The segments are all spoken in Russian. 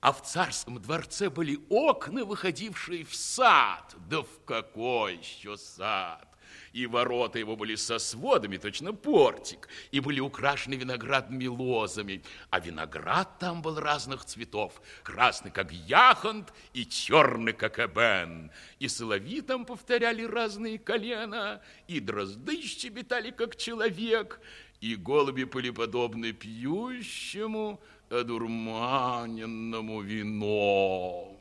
А в царском дворце были окна, выходившие в сад. Да в какой еще сад! и ворота его были со сводами, точно портик, и были украшены виноградными лозами, а виноград там был разных цветов, красный, как яхонт, и черный, как эбен, и солови там повторяли разные колена, и дрозды щебетали, как человек, и голуби были подобны пьющему, одурманенному вином.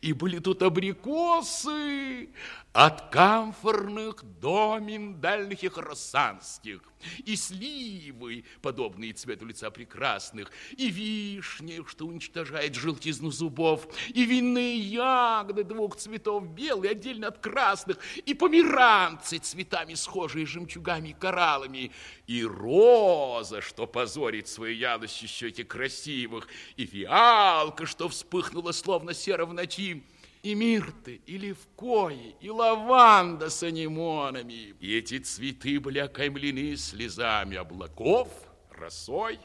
И были тут абрикосы от камфорных до миндальных и хоросанских, и сливы, подобные цвету лица прекрасных, и вишни, что уничтожает желтизну зубов, и винные ягоды двух цветов, белые отдельно от красных, и померанцы цветами схожие жемчугами и кораллами, и роза, что позорит свою ядостью щеки красивых, и фиалка, что вспыхнула словно сера в ночи, и мирты, и левкои, и лаванда с анимонами. И эти цветы были окаймлены слезами облаков, росой,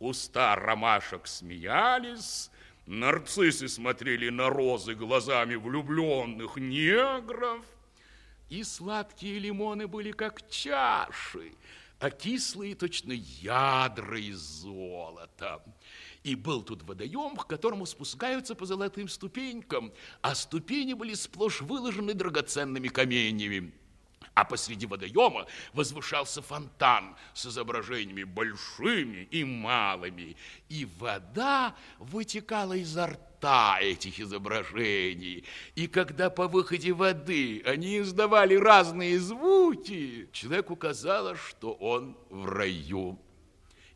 уста ромашек смеялись, нарциссы смотрели на розы глазами влюбленных негров, и сладкие лимоны были как чаши, а кислые точно ядра из золота. И был тут водоем, к которому спускаются по золотым ступенькам, а ступени были сплошь выложены драгоценными каменьями. А посреди водоема возвышался фонтан с изображениями большими и малыми, и вода вытекала изо рта этих изображений. И когда по выходе воды они издавали разные звуки, человеку казалось, что он в раю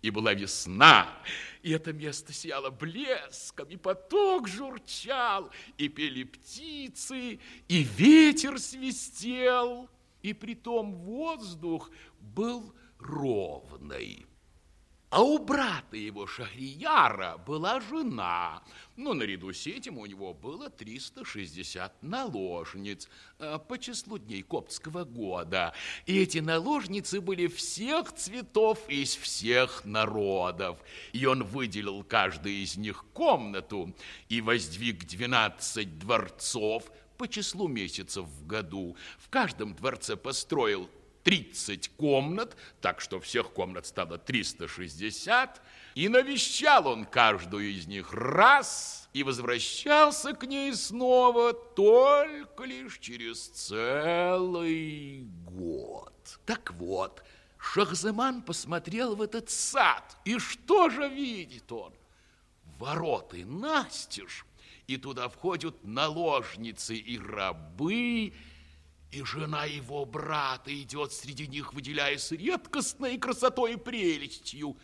и была весна, и это место сияло блеском, и поток журчал, и пели птицы, и ветер свистел, и притом воздух был ровный. А у брата его Шахрияра была жена. Но наряду с этим у него было 360 наложниц э, по числу дней коптского года. И эти наложницы были всех цветов из всех народов. И он выделил каждой из них комнату и воздвиг 12 дворцов по числу месяцев в году. В каждом дворце построил 30 комнат, так что всех комнат стало 360, и навещал он каждую из них раз и возвращался к ней снова только лишь через целый год. Так вот, Шахзаман посмотрел в этот сад, и что же видит он? Ворота настежь, и туда входят наложницы и рабы, и жена его брата идет среди них, выделяясь редкостной красотой и прелестью.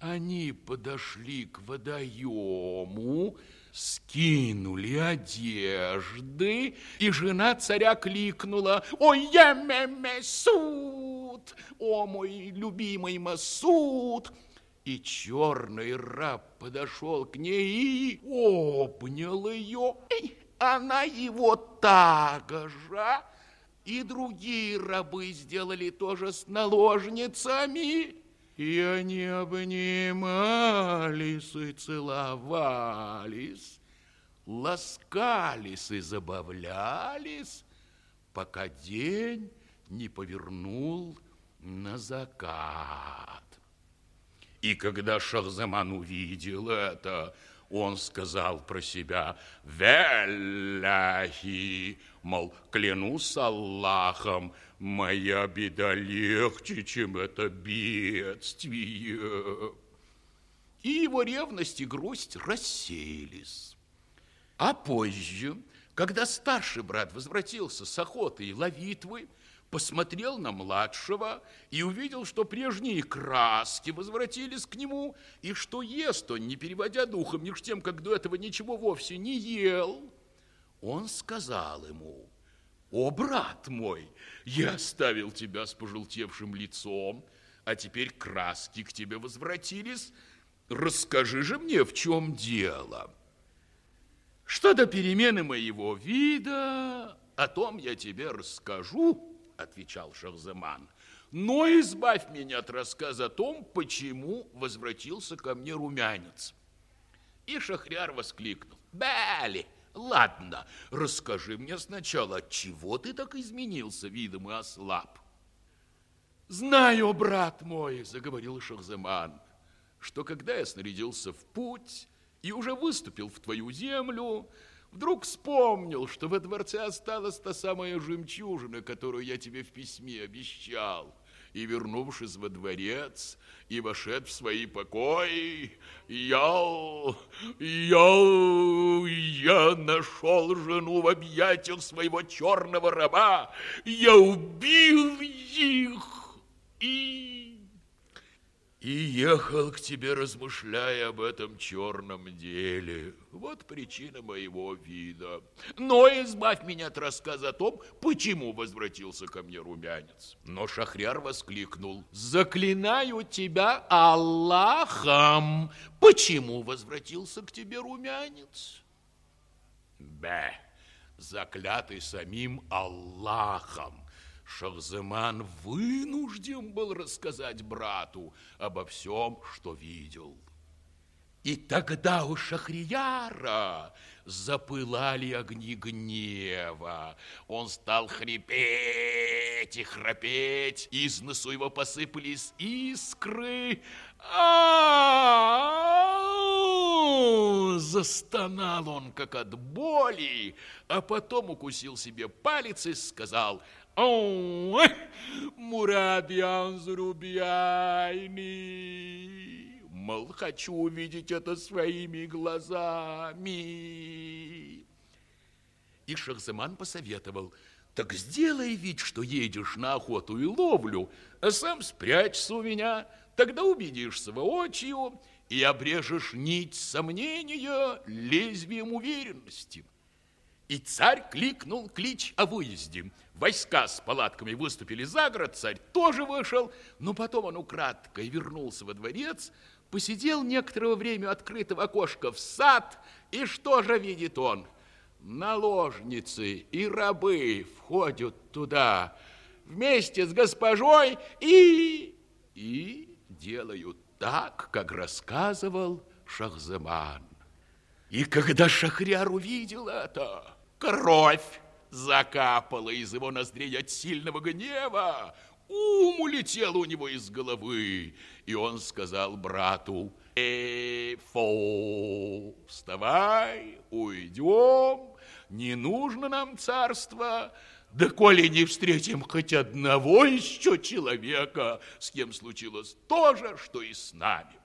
Они подошли к водоему, скинули одежды, и жена царя кликнула «Ой, емеме суд! О, мой любимый Масуд!» И черный раб подошел к ней и обнял ее. Она его так же и другие рабы сделали то же с наложницами. И они обнимались и целовались, ласкались и забавлялись, пока день не повернул на закат. И когда Шахзаман увидел это, он сказал про себя «Велляхи», мол, клянусь Аллахом, моя беда легче, чем это бедствие. И его ревность и грусть рассеялись. А позже, когда старший брат возвратился с охоты и ловитвы, посмотрел на младшего и увидел, что прежние краски возвратились к нему, и что ест он, не переводя духом, меж тем, как до этого ничего вовсе не ел. Он сказал ему, «О, брат мой, я оставил тебя с пожелтевшим лицом, а теперь краски к тебе возвратились. Расскажи же мне, в чем дело?» Что до перемены моего вида, о том я тебе расскажу, отвечал Шахзаман. Но избавь меня от рассказа о том, почему возвратился ко мне румянец. И Шахряр воскликнул. Бали, ладно, расскажи мне сначала, чего ты так изменился видом и ослаб? Знаю, брат мой, заговорил Шахзаман, что когда я снарядился в путь и уже выступил в твою землю, вдруг вспомнил, что во дворце осталась та самая жемчужина, которую я тебе в письме обещал. И, вернувшись во дворец и вошед в свои покои, я, я, я нашел жену в объятиях своего черного раба, я убил их и и ехал к тебе, размышляя об этом черном деле. Вот причина моего вида. Но избавь меня от рассказа о том, почему возвратился ко мне румянец. Но Шахряр воскликнул. Заклинаю тебя Аллахом. Почему возвратился к тебе румянец? Бе, заклятый самим Аллахом. Шахземан вынужден был рассказать брату обо всем, что видел. И тогда у Шахрияра запылали огни гнева. Он стал хрипеть и храпеть, из носу его посыпались искры. А, Застонал он, как от боли, а потом укусил себе палец и сказал – Oh, Мурад Янзрубьяйни. Мол, хочу увидеть это своими глазами. И Шахзаман посоветовал, так сделай вид, что едешь на охоту и ловлю, а сам спрячься у меня, тогда убедишься воочию и обрежешь нить сомнения лезвием уверенности. И царь кликнул клич о выезде. Войска с палатками выступили за город, царь тоже вышел, но потом он украдкой вернулся во дворец, посидел некоторое время открытого окошка в сад, и что же видит он? Наложницы и рабы входят туда вместе с госпожой и... и делают так, как рассказывал Шахзаман. И когда Шахряр увидел это, Кровь закапала из его ноздрей от сильного гнева. Ум улетел у него из головы, и он сказал брату, «Эфо, вставай, уйдем, не нужно нам царство, да коли не встретим хоть одного еще человека, с кем случилось то же, что и с нами».